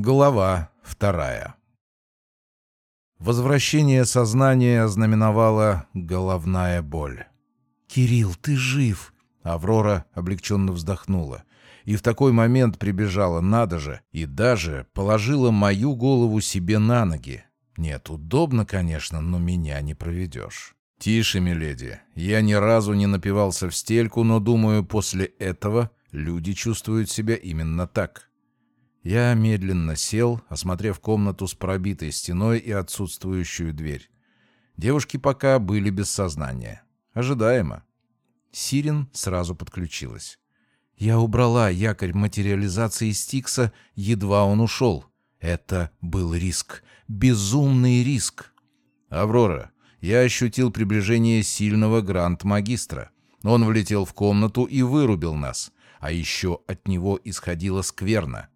Глава вторая. Возвращение сознания ознаменовала головная боль. «Кирилл, ты жив!» Аврора облегченно вздохнула. И в такой момент прибежала, надо же, и даже положила мою голову себе на ноги. Нет, удобно, конечно, но меня не проведешь. «Тише, миледи. Я ни разу не напивался в стельку, но, думаю, после этого люди чувствуют себя именно так». Я медленно сел, осмотрев комнату с пробитой стеной и отсутствующую дверь. Девушки пока были без сознания. Ожидаемо. Сирин сразу подключилась. Я убрала якорь материализации Стикса, едва он ушел. Это был риск. Безумный риск. «Аврора, я ощутил приближение сильного гранд-магистра. Он влетел в комнату и вырубил нас. А еще от него исходила скверна.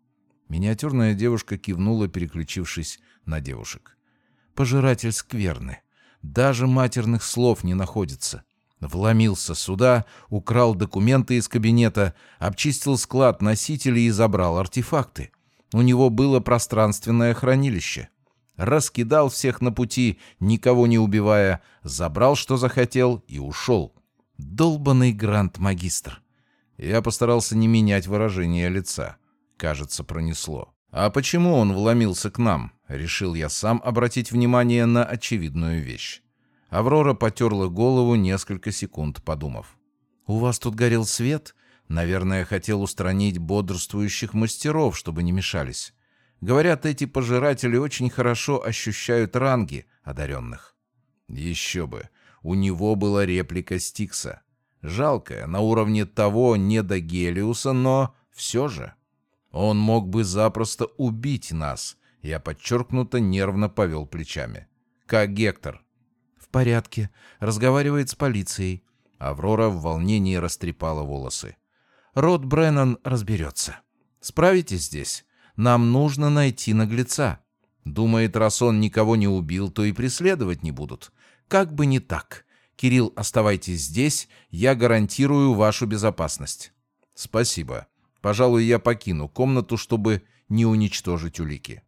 Миниатюрная девушка кивнула, переключившись на девушек. «Пожиратель скверны. Даже матерных слов не находится. Вломился сюда, украл документы из кабинета, обчистил склад носителей и забрал артефакты. У него было пространственное хранилище. Раскидал всех на пути, никого не убивая, забрал, что захотел, и ушел. Долбанный грант-магистр. Я постарался не менять выражение лица кажется, пронесло. А почему он вломился к нам? Решил я сам обратить внимание на очевидную вещь. Аврора потерла голову несколько секунд, подумав. «У вас тут горел свет? Наверное, хотел устранить бодрствующих мастеров, чтобы не мешались. Говорят, эти пожиратели очень хорошо ощущают ранги одаренных». «Еще бы! У него была реплика Стикса. Жалкая, на уровне того не до Гелиуса, но все же...» Он мог бы запросто убить нас. Я подчеркнуто нервно повел плечами. Как Гектор? В порядке. Разговаривает с полицией. Аврора в волнении растрепала волосы. Рот Бреннан разберется. Справитесь здесь? Нам нужно найти наглеца. Думает, раз он никого не убил, то и преследовать не будут. Как бы не так. Кирилл, оставайтесь здесь, я гарантирую вашу безопасность. Спасибо. Пожалуй, я покину комнату, чтобы не уничтожить улики.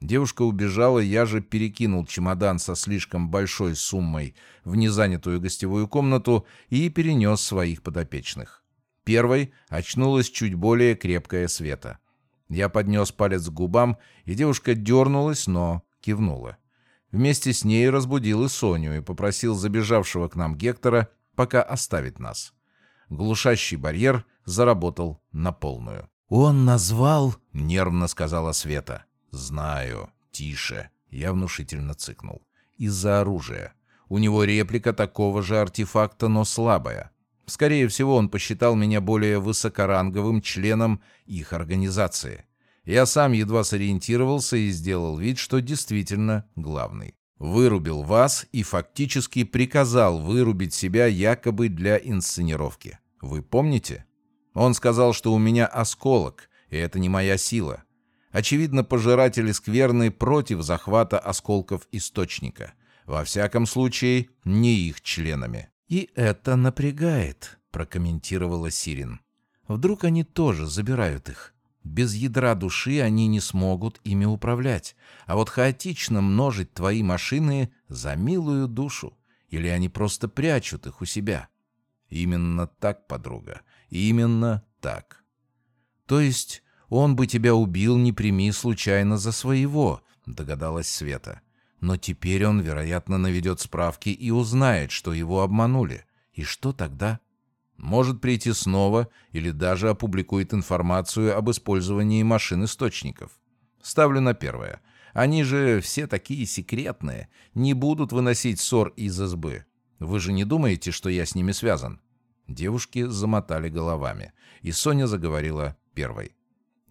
Девушка убежала, я же перекинул чемодан со слишком большой суммой в незанятую гостевую комнату и перенес своих подопечных. Первой очнулась чуть более крепкая Света. Я поднес палец к губам, и девушка дернулась, но кивнула. Вместе с ней разбудил и Соню и попросил забежавшего к нам Гектора пока оставить нас. Глушащий барьер заработал на полную. «Он назвал...» — нервно сказала Света. «Знаю. Тише». Я внушительно цыкнул. «Из-за оружия. У него реплика такого же артефакта, но слабая. Скорее всего, он посчитал меня более высокоранговым членом их организации. Я сам едва сориентировался и сделал вид, что действительно главный. Вырубил вас и фактически приказал вырубить себя якобы для инсценировки. Вы помните? Он сказал, что у меня осколок, и это не моя сила. Очевидно, пожиратели скверны против захвата осколков источника. Во всяком случае, не их членами. «И это напрягает», — прокомментировала Сирин. «Вдруг они тоже забирают их? Без ядра души они не смогут ими управлять, а вот хаотично множить твои машины за милую душу. Или они просто прячут их у себя?» «Именно так, подруга. Именно так. То есть он бы тебя убил, не прими случайно за своего, догадалась Света. Но теперь он, вероятно, наведет справки и узнает, что его обманули. И что тогда? Может прийти снова или даже опубликует информацию об использовании машин-источников. Ставлю на первое. Они же все такие секретные, не будут выносить ссор из избы. Вы же не думаете, что я с ними связан? Девушки замотали головами, и Соня заговорила первой.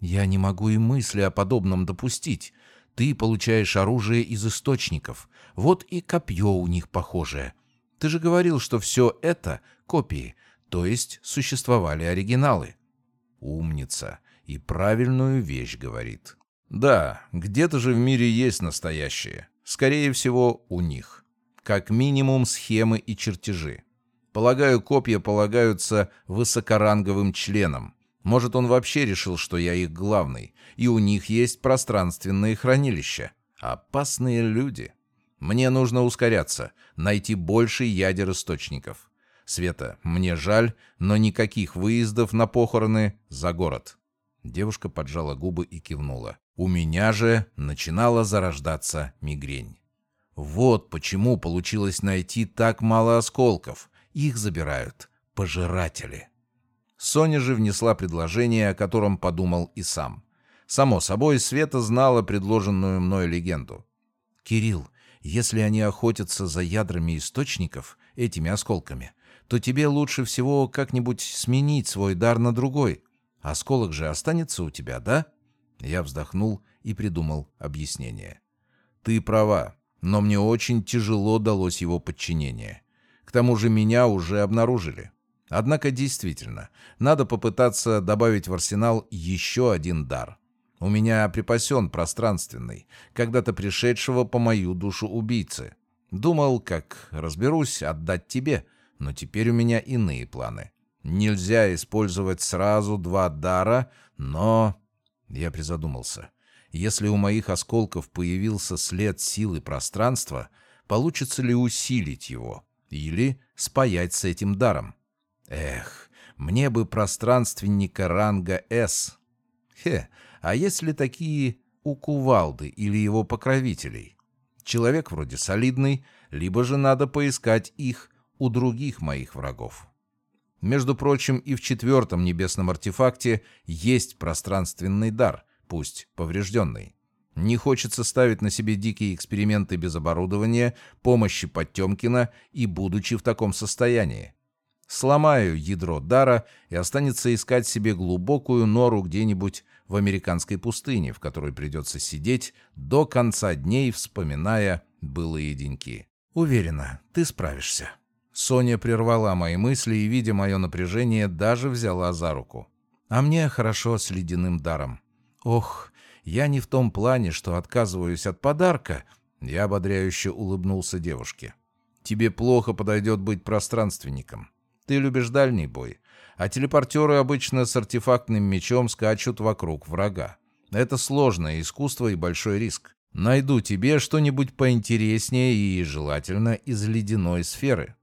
«Я не могу и мысли о подобном допустить. Ты получаешь оружие из источников. Вот и копье у них похожее. Ты же говорил, что все это — копии, то есть существовали оригиналы». «Умница. И правильную вещь говорит». «Да, где-то же в мире есть настоящие. Скорее всего, у них. Как минимум схемы и чертежи. Полагаю, копья полагаются высокоранговым членам. Может, он вообще решил, что я их главный, и у них есть пространственные хранилища. Опасные люди. Мне нужно ускоряться, найти больше ядер источников. Света, мне жаль, но никаких выездов на похороны за город. Девушка поджала губы и кивнула. У меня же начинала зарождаться мигрень. Вот почему получилось найти так мало осколков. Их забирают пожиратели. Соня же внесла предложение, о котором подумал и сам. Само собой, Света знала предложенную мной легенду. «Кирилл, если они охотятся за ядрами источников, этими осколками, то тебе лучше всего как-нибудь сменить свой дар на другой. Осколок же останется у тебя, да?» Я вздохнул и придумал объяснение. «Ты права, но мне очень тяжело далось его подчинение. К тому же меня уже обнаружили. Однако действительно, надо попытаться добавить в арсенал еще один дар. У меня припасен пространственный, когда-то пришедшего по мою душу убийцы. Думал, как разберусь, отдать тебе, но теперь у меня иные планы. Нельзя использовать сразу два дара, но... Я призадумался. Если у моих осколков появился след силы пространства, получится ли усилить его или спаять с этим даром? Эх, мне бы пространственника ранга «С». Хе, а есть ли такие у кувалды или его покровителей? Человек вроде солидный, либо же надо поискать их у других моих врагов. Между прочим, и в четвертом небесном артефакте есть пространственный дар, пусть поврежденный. Не хочется ставить на себе дикие эксперименты без оборудования, помощи Потемкина и будучи в таком состоянии. Сломаю ядро дара и останется искать себе глубокую нору где-нибудь в американской пустыне, в которой придется сидеть до конца дней, вспоминая былые деньки. Уверена, ты справишься. Соня прервала мои мысли и, видя мое напряжение, даже взяла за руку. А мне хорошо с ледяным даром. Ох, я не в том плане, что отказываюсь от подарка. Я ободряюще улыбнулся девушке. Тебе плохо подойдет быть пространственником. Ты любишь дальний бой, а телепортеры обычно с артефактным мечом скачут вокруг врага. Это сложное искусство и большой риск. Найду тебе что-нибудь поинтереснее и, желательно, из ледяной сферы.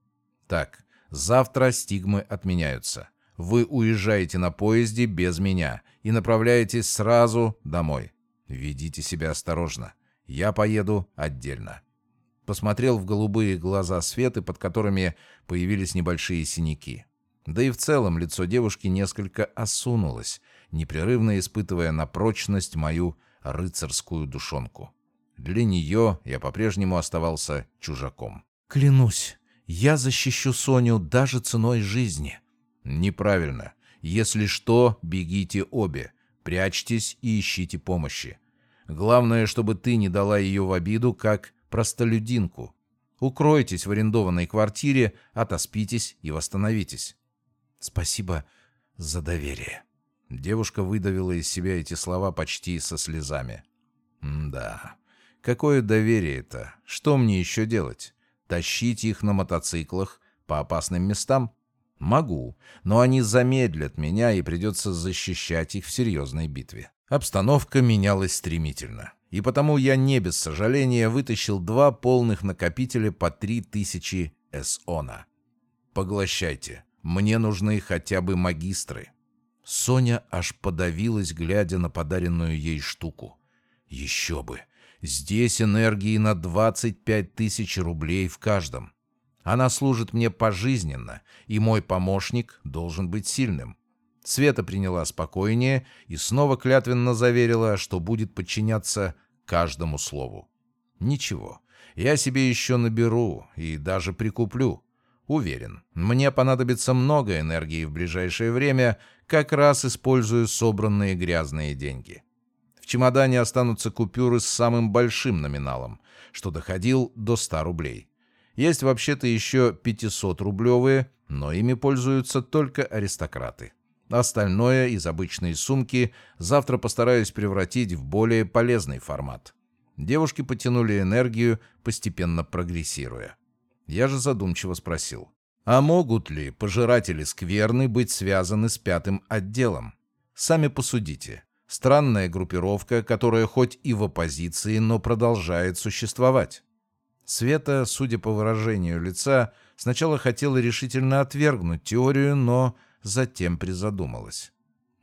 Так, завтра стигмы отменяются. Вы уезжаете на поезде без меня и направляетесь сразу домой. Ведите себя осторожно. Я поеду отдельно посмотрел в голубые глаза Светы, под которыми появились небольшие синяки. Да и в целом лицо девушки несколько осунулось, непрерывно испытывая на прочность мою рыцарскую душонку. Для нее я по-прежнему оставался чужаком. «Клянусь, я защищу Соню даже ценой жизни». «Неправильно. Если что, бегите обе, прячьтесь и ищите помощи. Главное, чтобы ты не дала ее в обиду, как простолюдинку. Укройтесь в арендованной квартире, отоспитесь и восстановитесь. Спасибо за доверие. Девушка выдавила из себя эти слова почти со слезами. да, какое доверие это? Что мне еще делать? Тащить их на мотоциклах по опасным местам? Могу, но они замедлят меня, и придется защищать их в серьезной битве. Обстановка менялась стремительно и потому я не без сожаления вытащил два полных накопителя по 3000 эсона. Поглощайте, мне нужны хотя бы магистры. Соня аж подавилась, глядя на подаренную ей штуку. Еще бы! Здесь энергии на 25 тысяч рублей в каждом. Она служит мне пожизненно, и мой помощник должен быть сильным. Света приняла спокойнее и снова клятвенно заверила, что будет подчиняться каждому слову. Ничего, я себе еще наберу и даже прикуплю. Уверен, мне понадобится много энергии в ближайшее время, как раз использую собранные грязные деньги. В чемодане останутся купюры с самым большим номиналом, что доходил до 100 рублей. Есть вообще-то еще 500-рублевые, но ими пользуются только аристократы. Остальное из обычной сумки завтра постараюсь превратить в более полезный формат. Девушки потянули энергию, постепенно прогрессируя. Я же задумчиво спросил. А могут ли пожиратели скверны быть связаны с пятым отделом? Сами посудите. Странная группировка, которая хоть и в оппозиции, но продолжает существовать. Света, судя по выражению лица, сначала хотела решительно отвергнуть теорию, но затем призадумалась.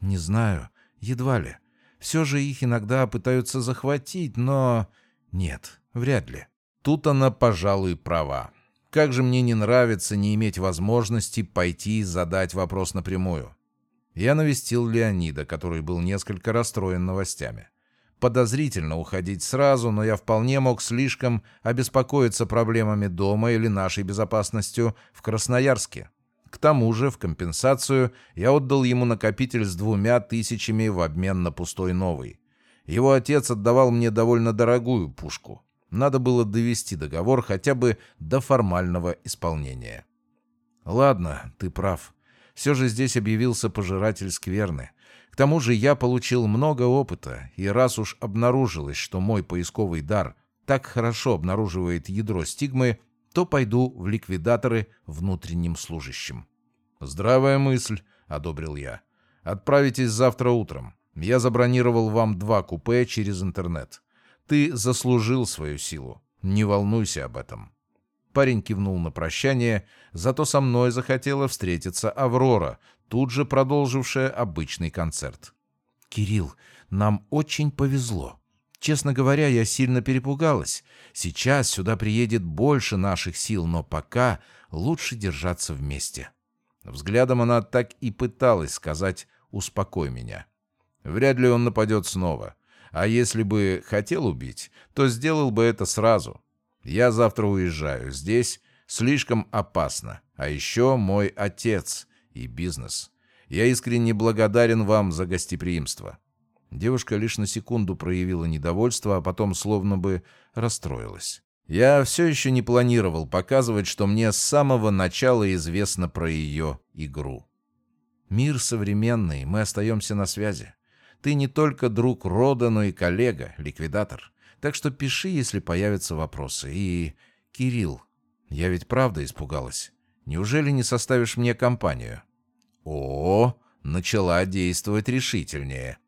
«Не знаю, едва ли. Все же их иногда пытаются захватить, но... Нет, вряд ли. Тут она, пожалуй, права. Как же мне не нравится не иметь возможности пойти и задать вопрос напрямую. Я навестил Леонида, который был несколько расстроен новостями. Подозрительно уходить сразу, но я вполне мог слишком обеспокоиться проблемами дома или нашей безопасностью в Красноярске. К тому же, в компенсацию, я отдал ему накопитель с двумя тысячами в обмен на пустой новый. Его отец отдавал мне довольно дорогую пушку. Надо было довести договор хотя бы до формального исполнения. «Ладно, ты прав. Все же здесь объявился пожиратель скверны. К тому же я получил много опыта, и раз уж обнаружилось, что мой поисковый дар так хорошо обнаруживает ядро стигмы, то пойду в ликвидаторы внутренним служащим». «Здравая мысль», — одобрил я. «Отправитесь завтра утром. Я забронировал вам два купе через интернет. Ты заслужил свою силу. Не волнуйся об этом». Парень кивнул на прощание, зато со мной захотела встретиться Аврора, тут же продолжившая обычный концерт. «Кирилл, нам очень повезло. Честно говоря, я сильно перепугалась. Сейчас сюда приедет больше наших сил, но пока лучше держаться вместе». Взглядом она так и пыталась сказать «успокой меня». Вряд ли он нападет снова. А если бы хотел убить, то сделал бы это сразу. Я завтра уезжаю. Здесь слишком опасно. А еще мой отец и бизнес. Я искренне благодарен вам за гостеприимство». Девушка лишь на секунду проявила недовольство, а потом словно бы расстроилась. Я все еще не планировал показывать, что мне с самого начала известно про ее игру. Мир современный, мы остаемся на связи. Ты не только друг рода, но и коллега, ликвидатор. Так что пиши, если появятся вопросы. И, Кирилл, я ведь правда испугалась. Неужели не составишь мне компанию? О, начала действовать решительнее.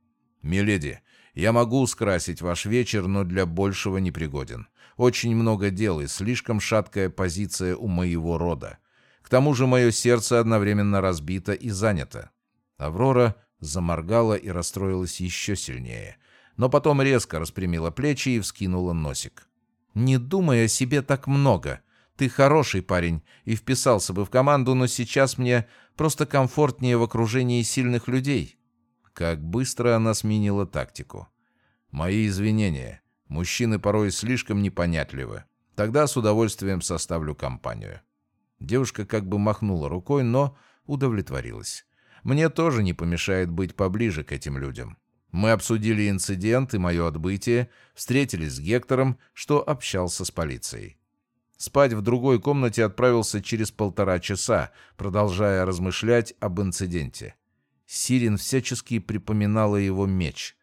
Миледи, я могу скрасить ваш вечер, но для большего не пригоден. Очень много дел и слишком шаткая позиция у моего рода. К тому же мое сердце одновременно разбито и занято. Аврора заморгала и расстроилась еще сильнее. Но потом резко распрямила плечи и вскинула носик. «Не думай о себе так много. Ты хороший парень и вписался бы в команду, но сейчас мне просто комфортнее в окружении сильных людей». Как быстро она сменила тактику. «Мои извинения. Мужчины порой слишком непонятливы. Тогда с удовольствием составлю компанию». Девушка как бы махнула рукой, но удовлетворилась. Мне тоже не помешает быть поближе к этим людям. Мы обсудили инцидент и мое отбытие, встретились с Гектором, что общался с полицией. Спать в другой комнате отправился через полтора часа, продолжая размышлять об инциденте. Сирин всячески припоминала его меч.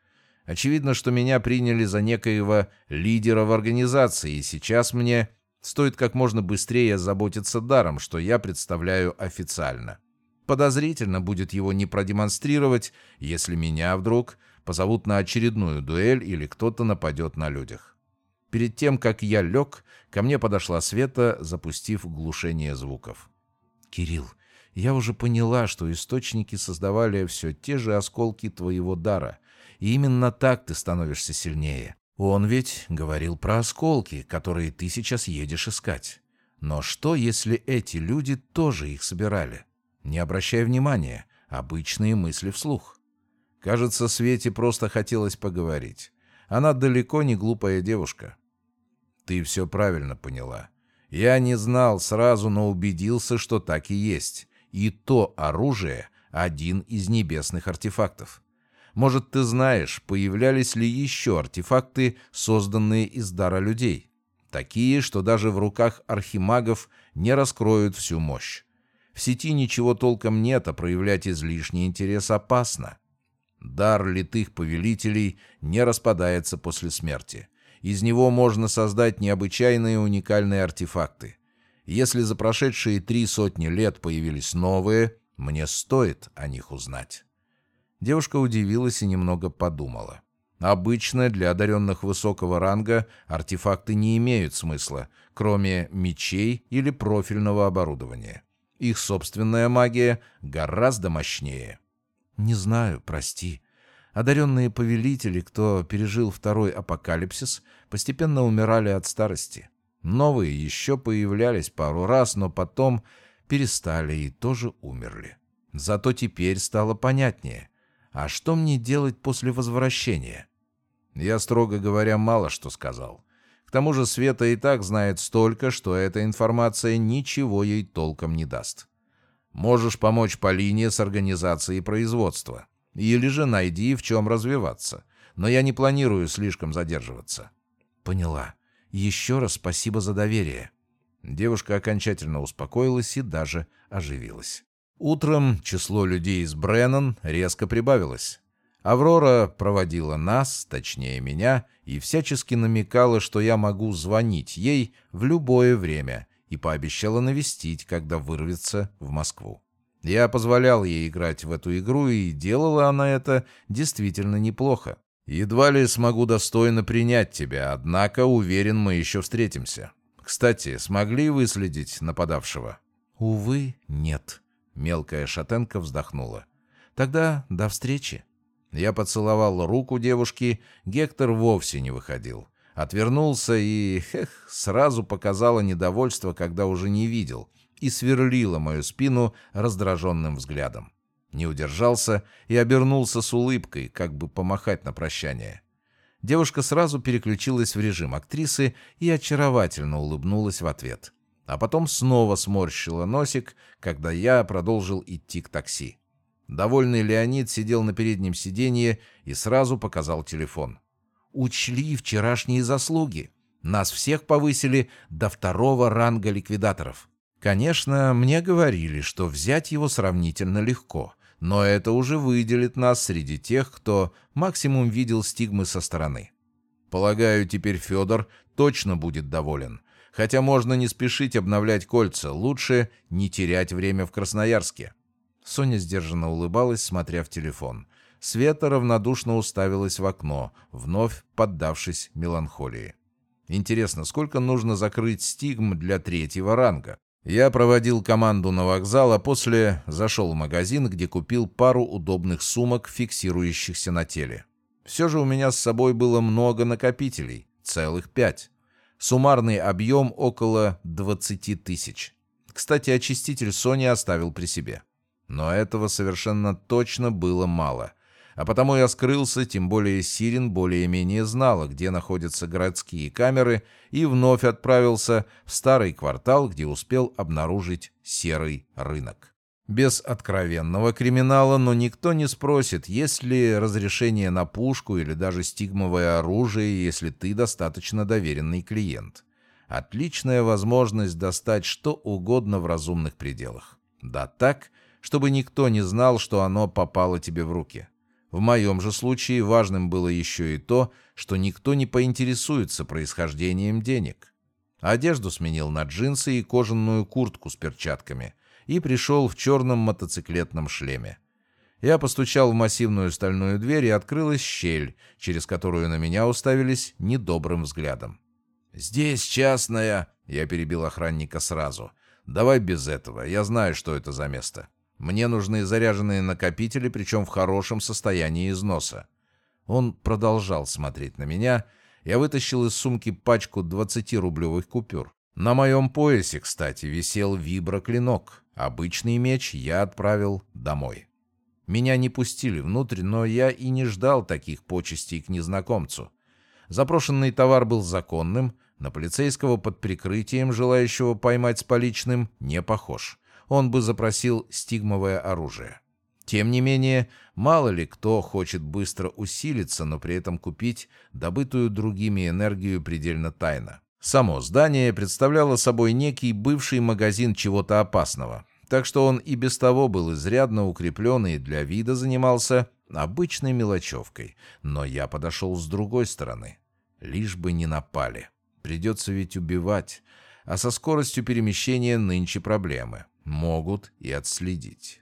Очевидно, что меня приняли за некоего лидера в организации, и сейчас мне стоит как можно быстрее заботиться даром, что я представляю официально. Подозрительно будет его не продемонстрировать, если меня вдруг позовут на очередную дуэль или кто-то нападет на людях. Перед тем, как я лег, ко мне подошла Света, запустив глушение звуков. «Кирилл, я уже поняла, что источники создавали все те же осколки твоего дара, и именно так ты становишься сильнее. Он ведь говорил про осколки, которые ты сейчас едешь искать. Но что, если эти люди тоже их собирали?» Не обращай внимания, обычные мысли вслух. Кажется, Свете просто хотелось поговорить. Она далеко не глупая девушка. Ты все правильно поняла. Я не знал сразу, но убедился, что так и есть. И то оружие — один из небесных артефактов. Может, ты знаешь, появлялись ли еще артефакты, созданные из дара людей? Такие, что даже в руках архимагов не раскроют всю мощь. В сети ничего толком нет, а проявлять излишний интерес опасно. Дар литых повелителей не распадается после смерти. Из него можно создать необычайные уникальные артефакты. Если за прошедшие три сотни лет появились новые, мне стоит о них узнать. Девушка удивилась и немного подумала. Обычно для одаренных высокого ранга артефакты не имеют смысла, кроме мечей или профильного оборудования. Их собственная магия гораздо мощнее. «Не знаю, прости», Одаренные повелители, кто пережил второй апокалипсис, постепенно умирали от старости. Новые еще появлялись пару раз, но потом перестали и тоже умерли. Зато теперь стало понятнее. А что мне делать после возвращения? Я, строго говоря, мало что сказал. К тому же Света и так знает столько, что эта информация ничего ей толком не даст. Можешь помочь Полине с организацией производства. Или же найди, в чем развиваться. Но я не планирую слишком задерживаться». «Поняла. Еще раз спасибо за доверие». Девушка окончательно успокоилась и даже оживилась. Утром число людей из Бреннан резко прибавилось. Аврора проводила нас, точнее меня, и всячески намекала, что я могу звонить ей в любое время, и пообещала навестить, когда вырвется в Москву. Я позволял ей играть в эту игру, и делала она это действительно неплохо. Едва ли смогу достойно принять тебя, однако, уверен, мы еще встретимся. Кстати, смогли выследить нападавшего? Увы, нет. Мелкая шатенка вздохнула. Тогда до встречи. Я поцеловал руку девушки, Гектор вовсе не выходил. Отвернулся и, эх, сразу показало недовольство, когда уже не видел — и сверлила мою спину раздраженным взглядом. Не удержался и обернулся с улыбкой, как бы помахать на прощание. Девушка сразу переключилась в режим актрисы и очаровательно улыбнулась в ответ. А потом снова сморщила носик, когда я продолжил идти к такси. Довольный Леонид сидел на переднем сиденье и сразу показал телефон. «Учли вчерашние заслуги. Нас всех повысили до второго ранга ликвидаторов. Конечно, мне говорили, что взять его сравнительно легко, но это уже выделит нас среди тех, кто максимум видел стигмы со стороны. Полагаю, теперь Федор точно будет доволен. Хотя можно не спешить обновлять кольца, лучше не терять время в Красноярске. Соня сдержанно улыбалась, смотря в телефон. Света равнодушно уставилась в окно, вновь поддавшись меланхолии. Интересно, сколько нужно закрыть стигм для третьего ранга? Я проводил команду на вокзал, а после зашел в магазин, где купил пару удобных сумок, фиксирующихся на теле. Все же у меня с собой было много накопителей, целых пять. Суммарный объем около 20 тысяч. Кстати, очиститель Sony оставил при себе. Но этого совершенно точно было мало. А потому я скрылся, тем более Сирин более-менее знала, где находятся городские камеры, и вновь отправился в старый квартал, где успел обнаружить серый рынок. Без откровенного криминала, но никто не спросит, есть ли разрешение на пушку или даже стигмовое оружие, если ты достаточно доверенный клиент. Отличная возможность достать что угодно в разумных пределах. Да так, чтобы никто не знал, что оно попало тебе в руки. В моем же случае важным было еще и то, что никто не поинтересуется происхождением денег. Одежду сменил на джинсы и кожаную куртку с перчатками и пришел в черном мотоциклетном шлеме. Я постучал в массивную стальную дверь, и открылась щель, через которую на меня уставились недобрым взглядом. «Здесь частная...» — я перебил охранника сразу. «Давай без этого, я знаю, что это за место». Мне нужны заряженные накопители, причем в хорошем состоянии износа. Он продолжал смотреть на меня. Я вытащил из сумки пачку 20-рублевых купюр. На моем поясе, кстати, висел виброклинок. Обычный меч я отправил домой. Меня не пустили внутрь, но я и не ждал таких почестей к незнакомцу. Запрошенный товар был законным, на полицейского под прикрытием, желающего поймать с поличным, не похож он бы запросил стигмовое оружие. Тем не менее, мало ли кто хочет быстро усилиться, но при этом купить добытую другими энергию предельно тайно. Само здание представляло собой некий бывший магазин чего-то опасного, так что он и без того был изрядно укреплен и для вида занимался обычной мелочевкой. Но я подошел с другой стороны. Лишь бы не напали. Придется ведь убивать. А со скоростью перемещения нынче проблемы могут и отследить.